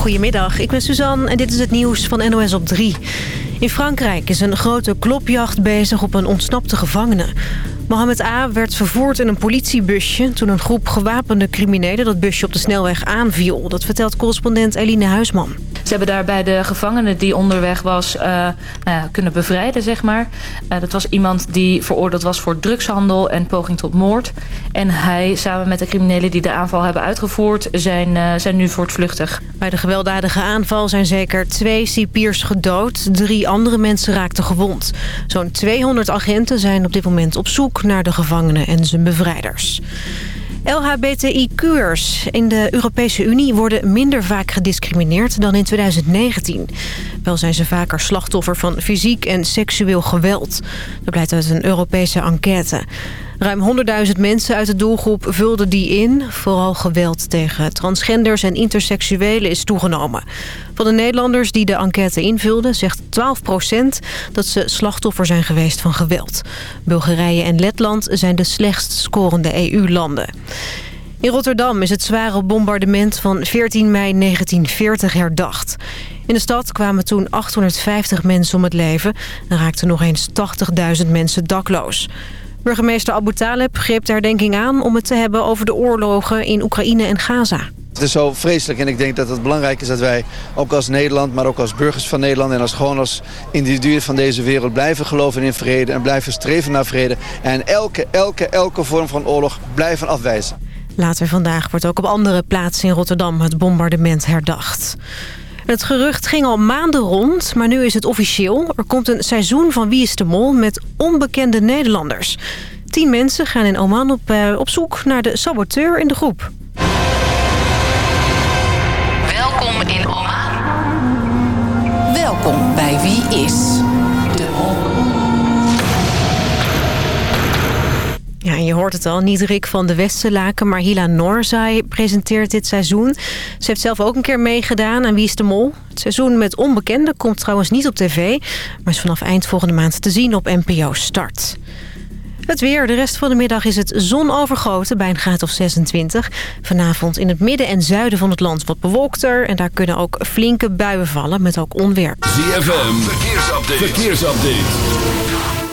Goedemiddag, ik ben Suzanne en dit is het nieuws van NOS op 3. In Frankrijk is een grote klopjacht bezig op een ontsnapte gevangene. Mohamed A. werd vervoerd in een politiebusje... toen een groep gewapende criminelen dat busje op de snelweg aanviel. Dat vertelt correspondent Eline Huisman. Ze hebben daarbij de gevangene die onderweg was uh, nou kunnen bevrijden, zeg maar. Uh, dat was iemand die veroordeeld was voor drugshandel en poging tot moord. En hij, samen met de criminelen die de aanval hebben uitgevoerd... zijn, uh, zijn nu voortvluchtig. Bij de gewelddadige aanval zijn zeker twee cipiers gedood. Drie andere mensen raakten gewond. Zo'n 200 agenten zijn op dit moment op zoek naar de gevangenen en zijn bevrijders. LHBTIQ'ers in de Europese Unie worden minder vaak gediscrimineerd dan in 2019. Wel zijn ze vaker slachtoffer van fysiek en seksueel geweld. Dat blijkt uit een Europese enquête. Ruim 100.000 mensen uit de doelgroep vulden die in. Vooral geweld tegen transgenders en interseksuelen is toegenomen. Van de Nederlanders die de enquête invulden zegt 12% dat ze slachtoffer zijn geweest van geweld. Bulgarije en Letland zijn de slechtst scorende EU-landen. In Rotterdam is het zware bombardement van 14 mei 1940 herdacht. In de stad kwamen toen 850 mensen om het leven... en raakten nog eens 80.000 mensen dakloos. Burgemeester Abu Taleb greep de herdenking aan om het te hebben over de oorlogen in Oekraïne en Gaza. Het is zo vreselijk en ik denk dat het belangrijk is dat wij ook als Nederland... maar ook als burgers van Nederland en als gewoon als individuen van deze wereld... blijven geloven in vrede en blijven streven naar vrede. En elke, elke, elke vorm van oorlog blijven afwijzen. Later vandaag wordt ook op andere plaatsen in Rotterdam het bombardement herdacht. Het gerucht ging al maanden rond, maar nu is het officieel. Er komt een seizoen van Wie is de Mol met onbekende Nederlanders. Tien mensen gaan in Oman op, uh, op zoek naar de saboteur in de groep. Welkom in Oman. Welkom bij Wie is Ja, en je hoort het al. Niet Rick van de Westerlaken, maar Hila Noorzai presenteert dit seizoen. Ze heeft zelf ook een keer meegedaan aan Wie is de Mol. Het seizoen met onbekenden komt trouwens niet op tv... maar is vanaf eind volgende maand te zien op NPO Start. Het weer. De rest van de middag is het zonovergoten bij een graad of 26. Vanavond in het midden en zuiden van het land wat bewolkter. En daar kunnen ook flinke buien vallen met ook onweer. ZFM. Verkeersupdate. Verkeersupdate.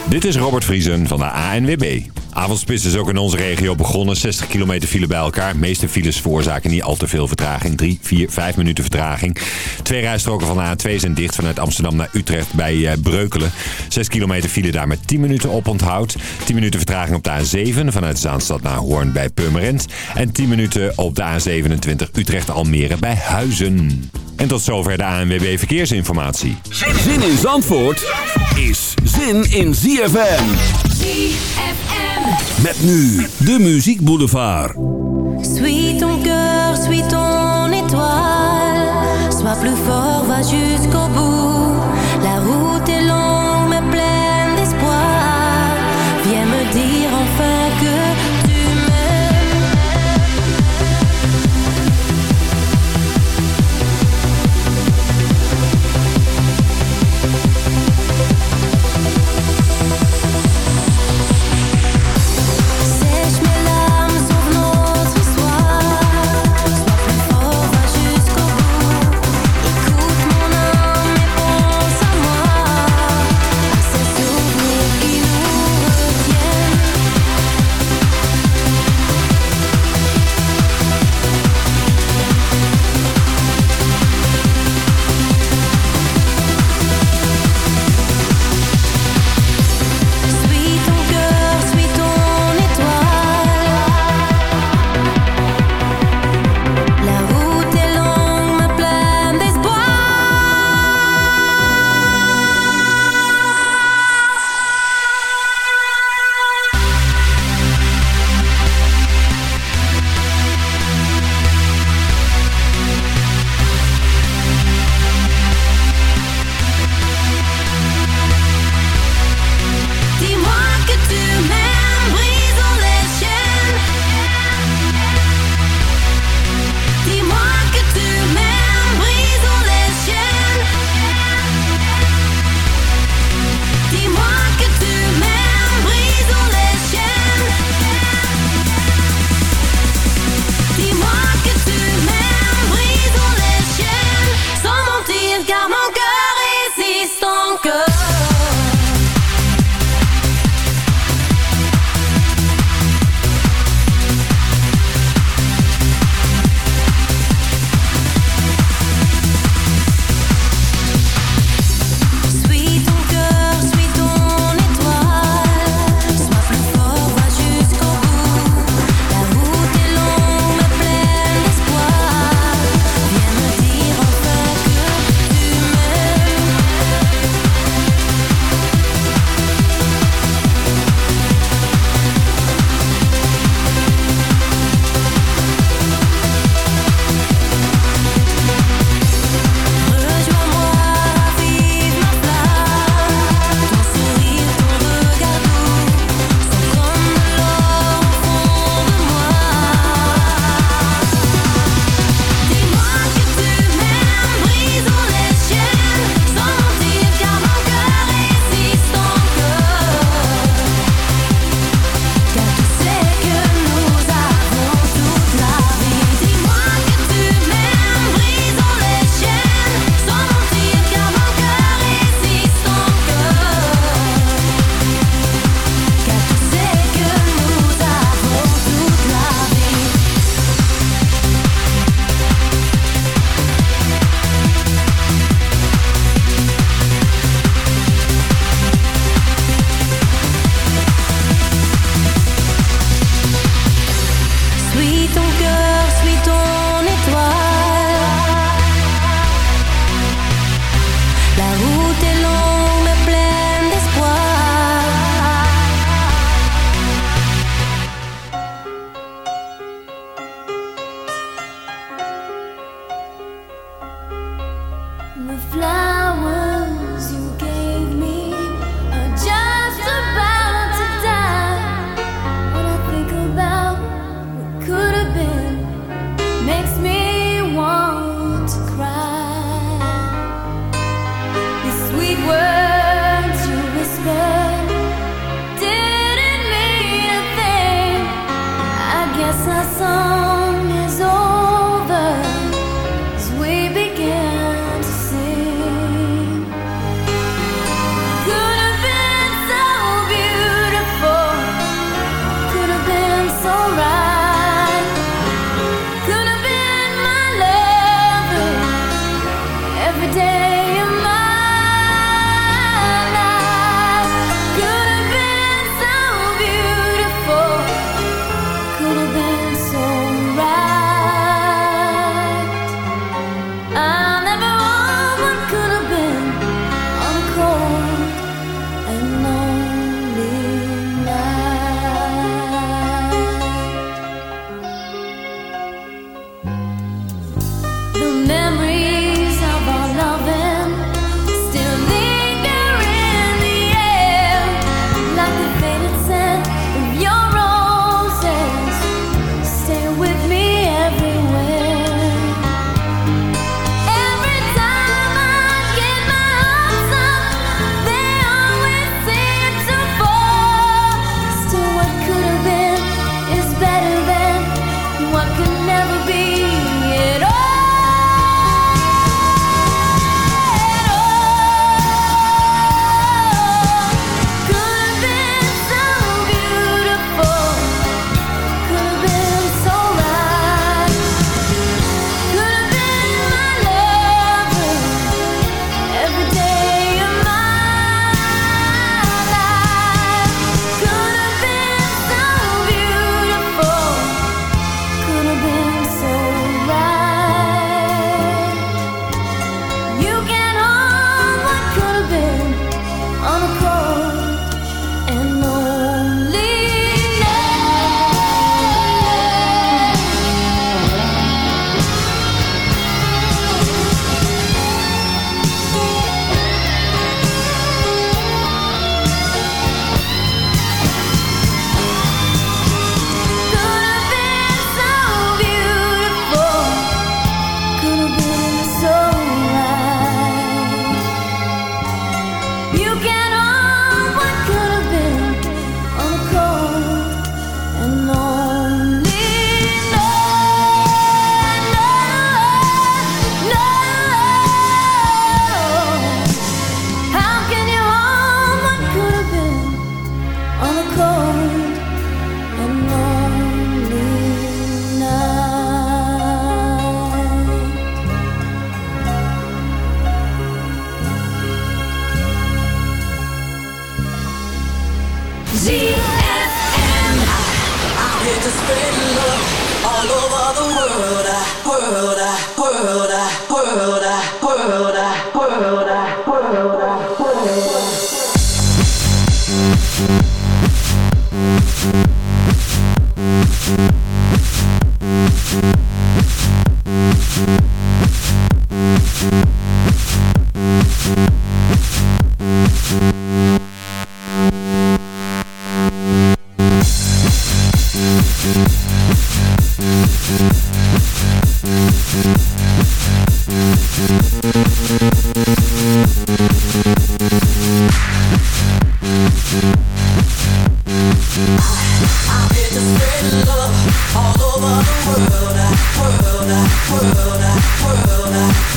Dit is Robert Vriesen van de ANWB. Avondspits is ook in onze regio begonnen. 60 kilometer file bij elkaar. De meeste files veroorzaken niet al te veel vertraging. 3, 4, 5 minuten vertraging. Twee rijstroken van de A2 zijn dicht vanuit Amsterdam naar Utrecht bij Breukelen. 6 kilometer file daar met 10 minuten op onthoud. 10 minuten vertraging op de A7 vanuit Zaanstad naar Hoorn bij Purmerend. En 10 minuten op de A27 Utrecht-Almere bij Huizen. En tot zover de ANWB Verkeersinformatie. Zin in Zandvoort is zin in ZFM. ZFM. Met nu de Muziek Boulevard. Suis ton cœur, suis ton étoile. Sois plus fort, va jusqu'au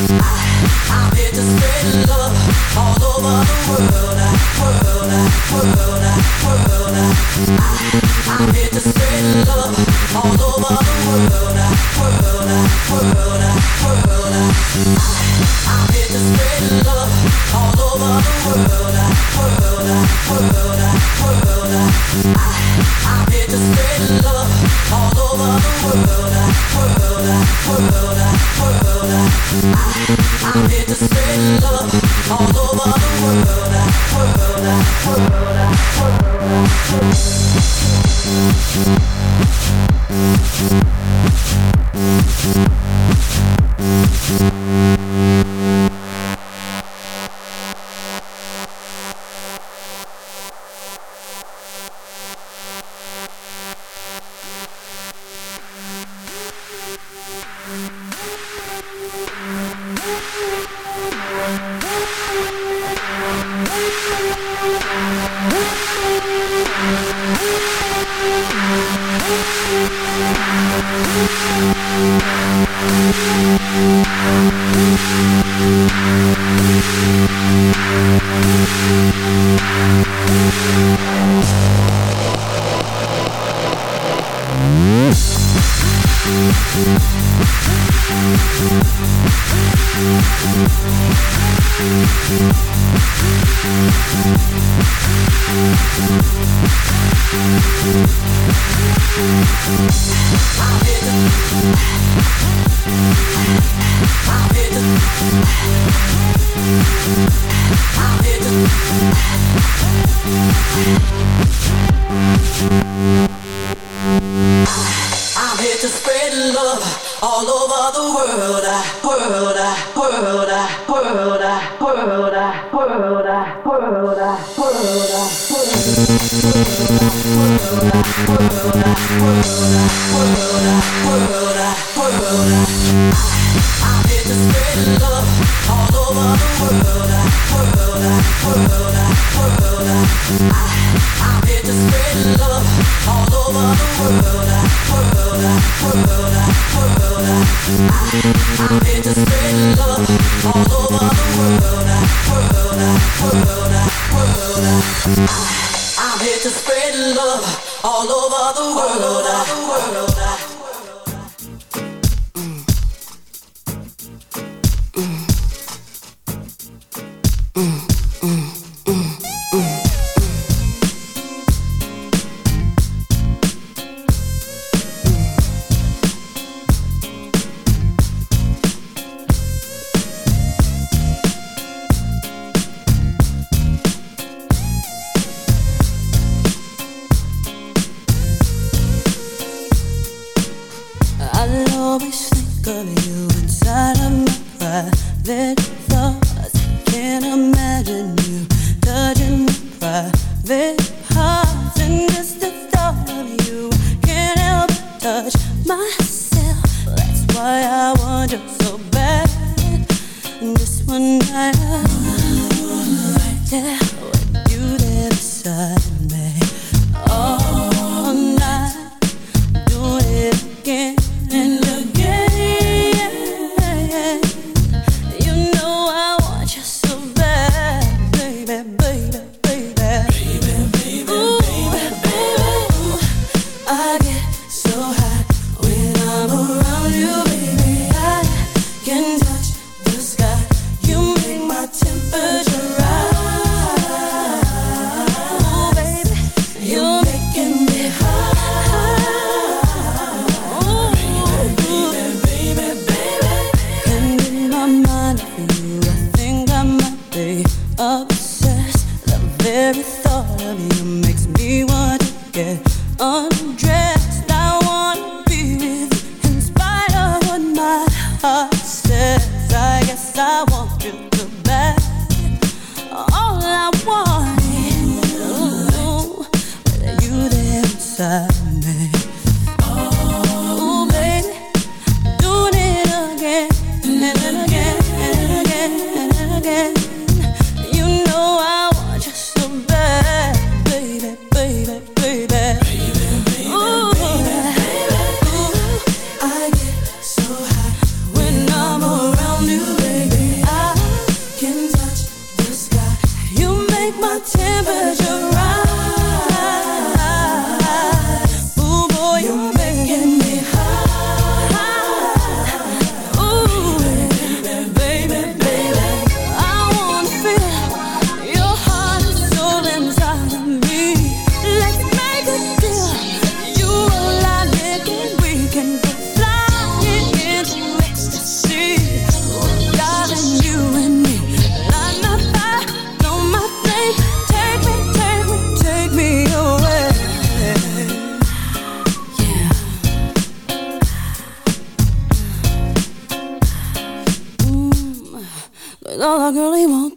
world. I, I'm to spread love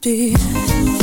die.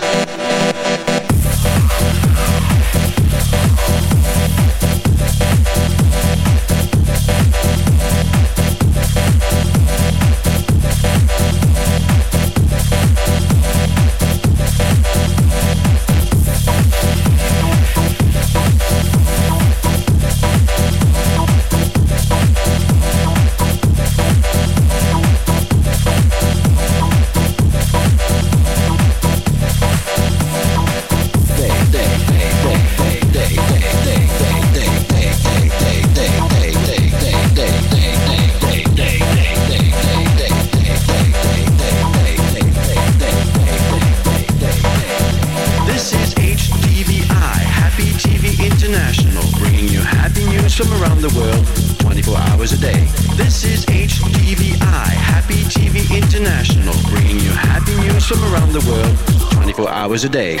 A day.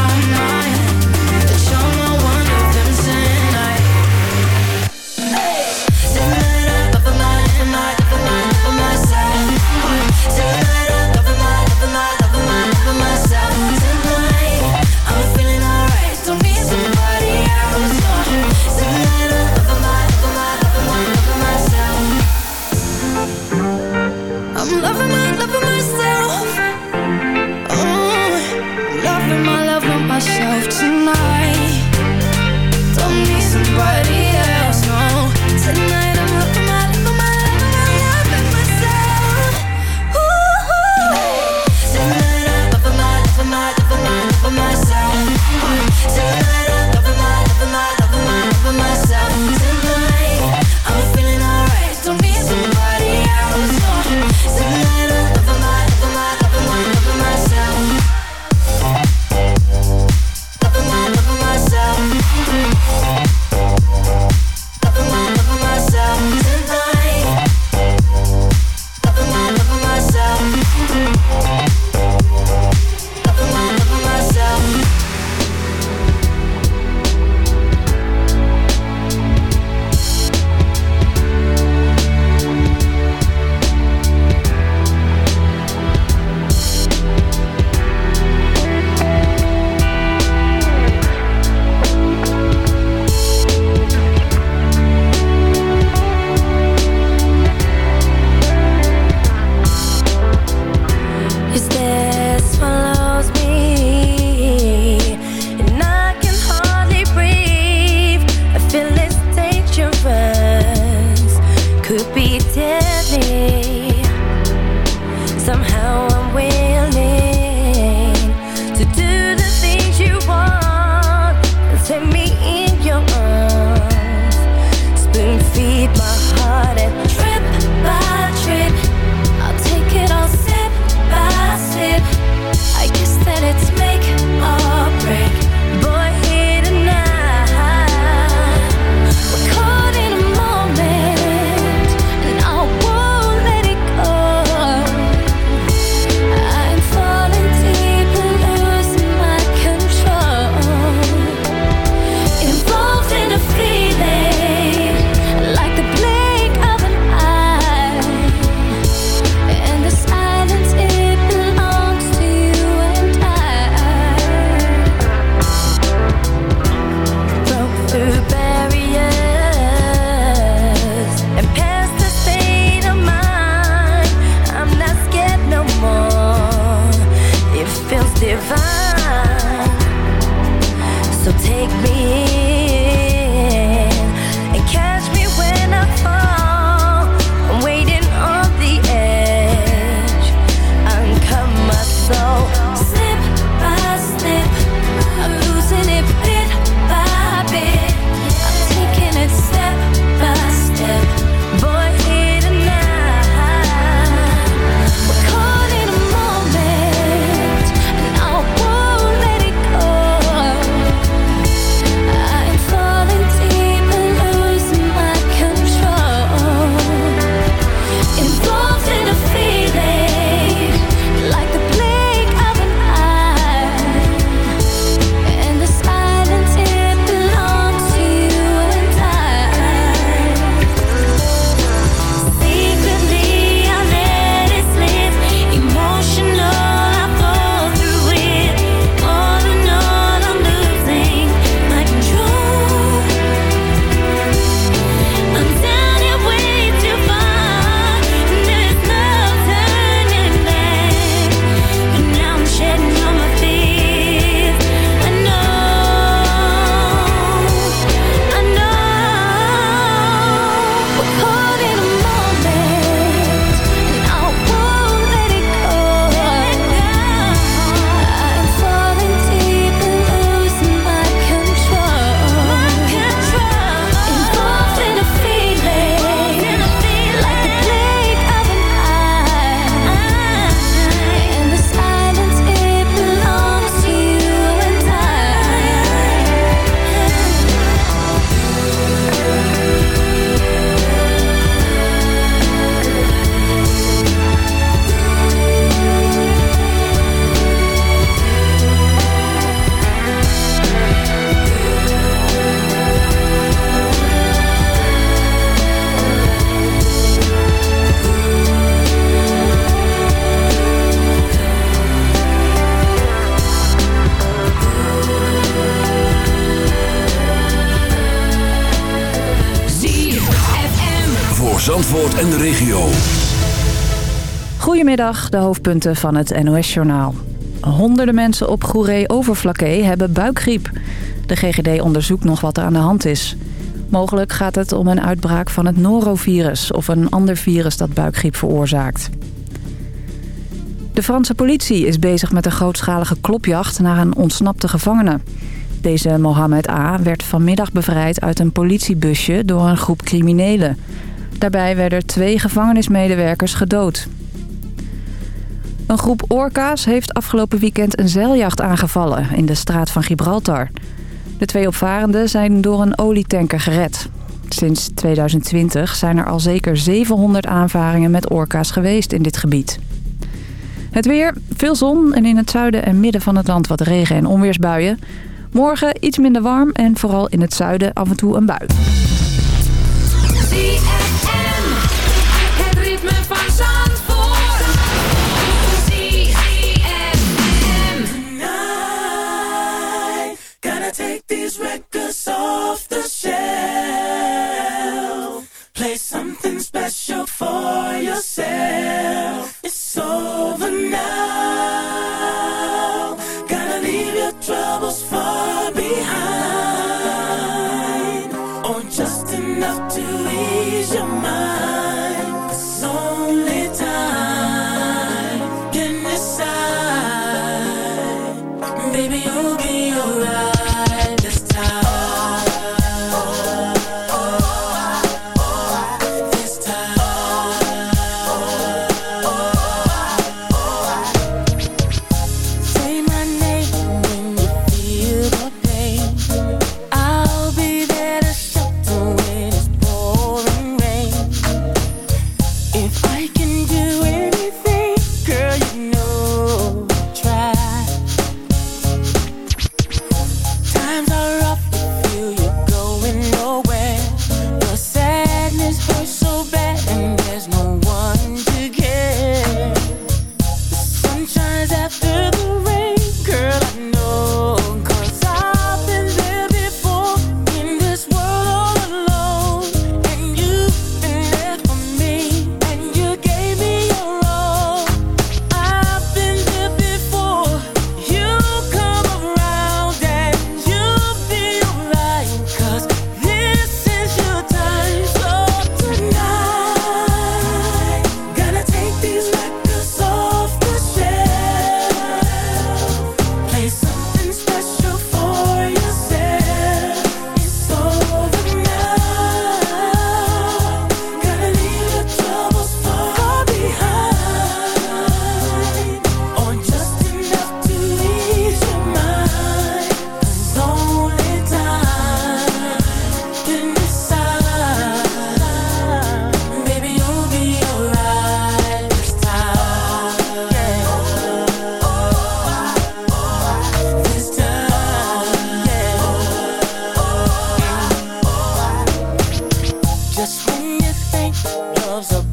en de regio. Goedemiddag, de hoofdpunten van het NOS-journaal. Honderden mensen op Goeree-Overflakkee hebben buikgriep. De GGD onderzoekt nog wat er aan de hand is. Mogelijk gaat het om een uitbraak van het norovirus... of een ander virus dat buikgriep veroorzaakt. De Franse politie is bezig met een grootschalige klopjacht... naar een ontsnapte gevangene. Deze Mohamed A. werd vanmiddag bevrijd uit een politiebusje... door een groep criminelen. Daarbij werden twee gevangenismedewerkers gedood. Een groep orka's heeft afgelopen weekend een zeiljacht aangevallen in de straat van Gibraltar. De twee opvarenden zijn door een olietanker gered. Sinds 2020 zijn er al zeker 700 aanvaringen met orka's geweest in dit gebied. Het weer, veel zon en in het zuiden en midden van het land wat regen- en onweersbuien. Morgen iets minder warm en vooral in het zuiden af en toe een bui. These records off the shelf. Play something special for yourself. It's over now. Gotta leave your troubles far behind. Or just enough to ease your mind. It's only time can decide. Baby, you'll be alright ourselves apart.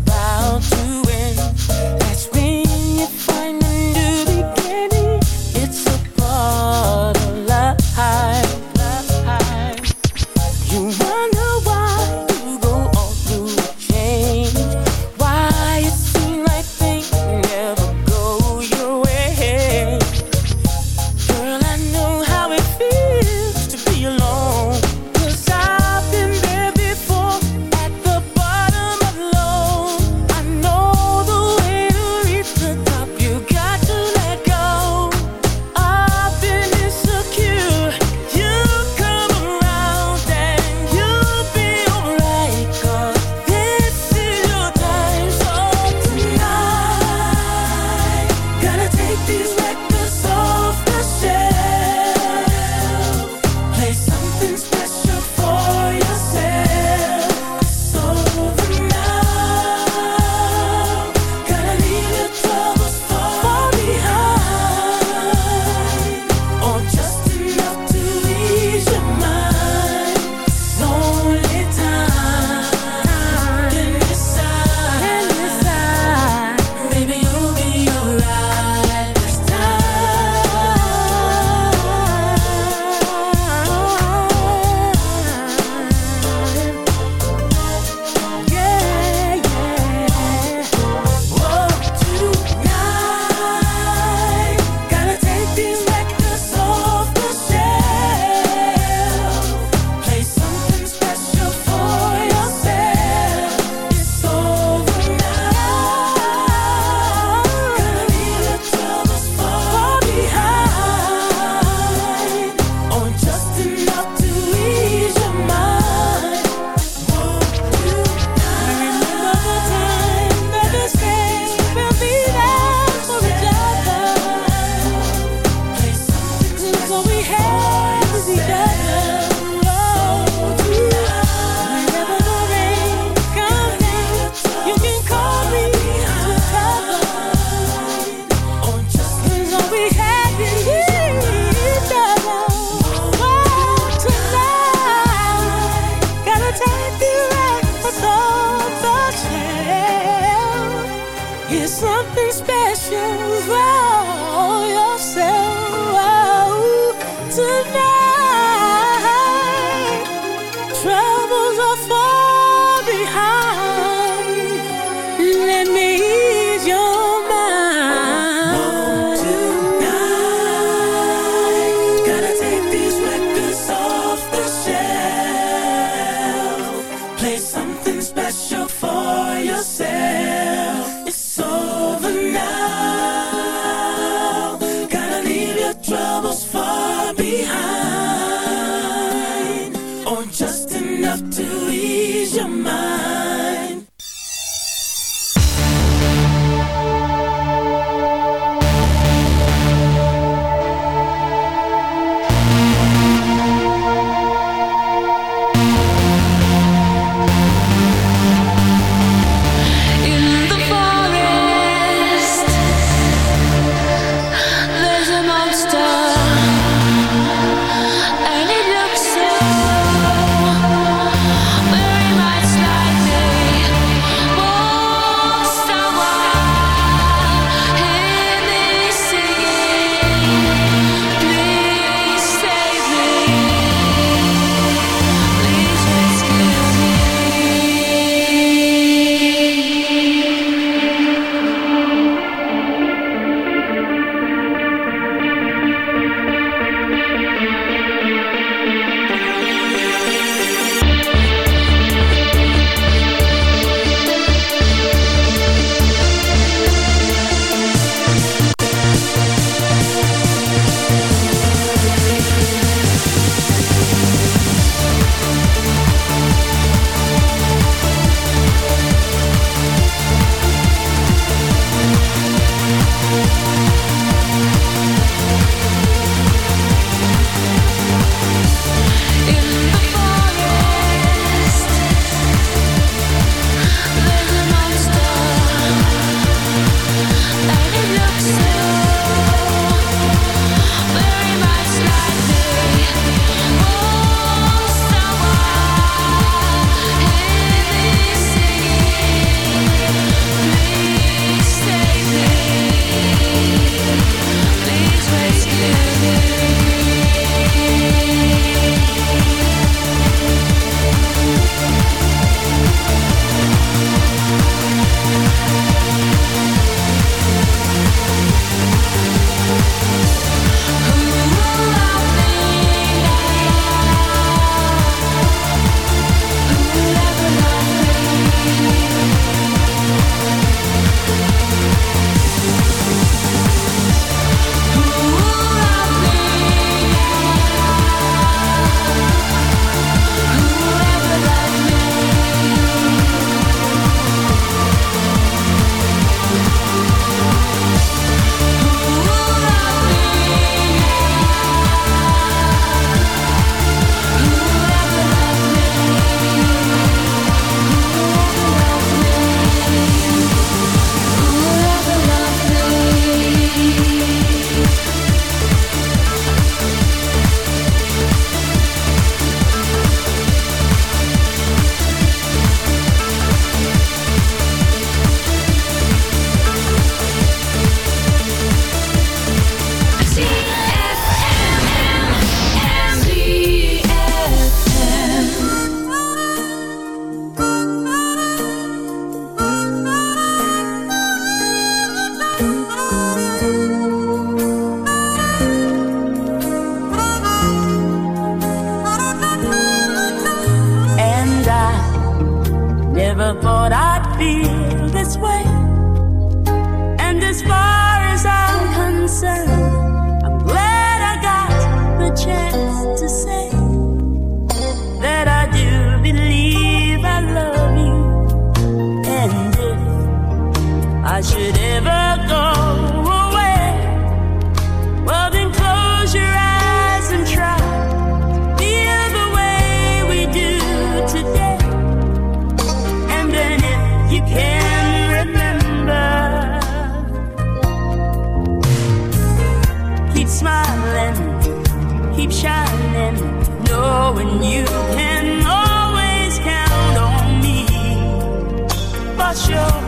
For sure,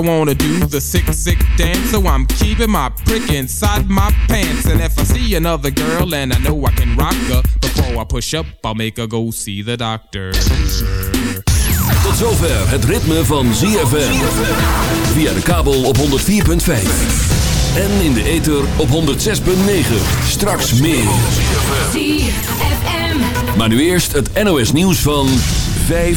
wanna do the sick, sick dance, so I'm keeping my prick inside my pants. And if I see another girl and I know I can rock her, before I push up, I'll make her go see the doctor. Tot zover het ritme van ZFM. Via de kabel op 104.5. En in de ether op 106.9. Straks meer. ZFM. Maar nu eerst het NOS nieuws van 5